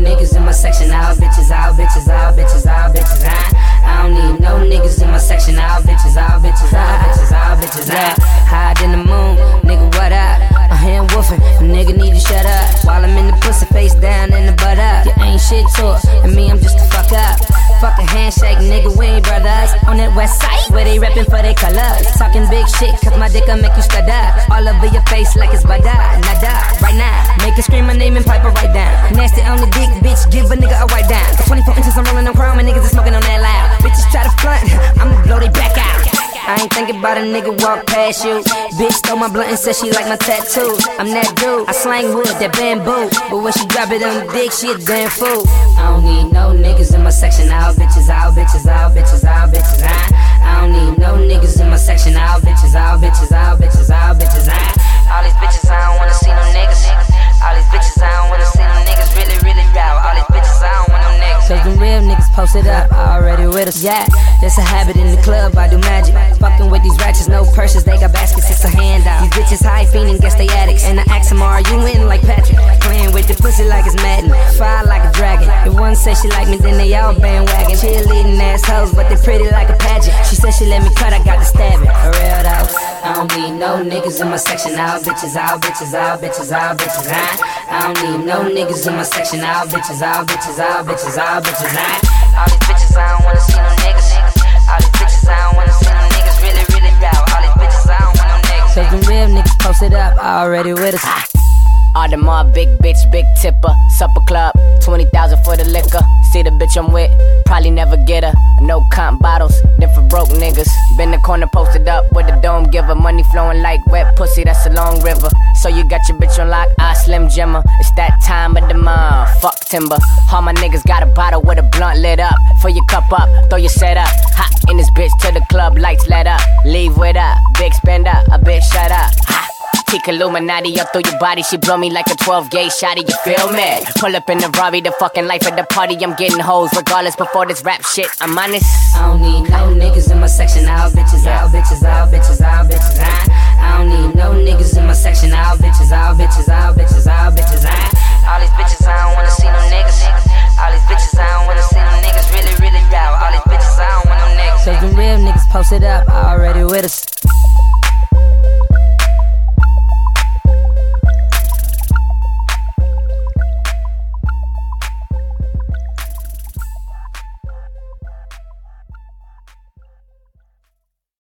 niggas in my section. All bitches, all bitches, all bitches, all bitches. I, I don't need no niggas in my section. All bitches, all bitches, all bitches, all bitches. I hide in the moon, nigga. What up? I'm hand woofing, nigga need to shut up. While I'm in the pussy, face down in the butt up. You ain't shit to and me, I'm just a fuck up. Fuck a handshake, nigga, we ain't brothers. On that west side, where they reppin' for their colors. Talking big shit, cause my dick'll make you stutter. All over your face like it's bada, nada. Right now, make it scream my name and pipe it right down. Nasty I'm chrome, and niggas is smoking on that loud. Bitches try to front, I'ma blow they back out. I ain't thinking about a nigga walk past you. Bitch stole my blunt and said she like my tattoo. I'm that dude, I slang wood, that bamboo. But when she drop it on the dick, she a damn fool. I don't need no niggas in my section. All bitches, all bitches, all bitches, all bitches. I don't need no niggas in my section. All bitches, all bitches, niggas posted up, already with us. Yeah, that's a habit in the club. I do magic. Fucking with these ratchets, no purses, they got baskets, it's a handout. These bitches high fiending, guess they addicts. And I ask them, are you in like Patrick? Playing with the pussy like it's Madden. Fire like a dragon. If one say she like me, then they all bandwagon. Cheerleading assholes, but they pretty like a pageant. She said she let me cut, I got to stab it. For real though. I don't need no niggas in my section. All bitches, all bitches, all bitches, all bitches. I, I don't need no niggas in my section. All bitches, all bitches, all bitches, all bitches. I, all these bitches, I don't wanna see no niggas. All these bitches, I don't wanna see no niggas. Really, really route. All these bitches, I don't want no niggas. Cause them real niggas posted up, already with us. Audemars, big bitch, big tipper. Supper club, 20,000 for the liquor. See the bitch I'm with, probably never get her. No comp bottles, then for broke niggas. Been the corner posted up with the dome giver. Money flowing like wet pussy, that's a long river. So you got your bitch on lock, I slim jimmer. It's that time of the month, fuck timber. All my niggas got a bottle with a blunt lit up. Fill your cup up, throw your set up. Hot in this bitch till the club lights lit up. Leave with her, big spender, a bitch shut up. Ha. Kick Illuminati up through your body. She blow me like a 12 gauge shotty. You feel me? Pull up in the Rari, the fucking life of the party. I'm getting hoes regardless. Before this rap shit, I'm honest. I don't need no niggas in my section. All bitches, all bitches, all bitches, all bitches. I, I Cause them real niggas posted up, already with us.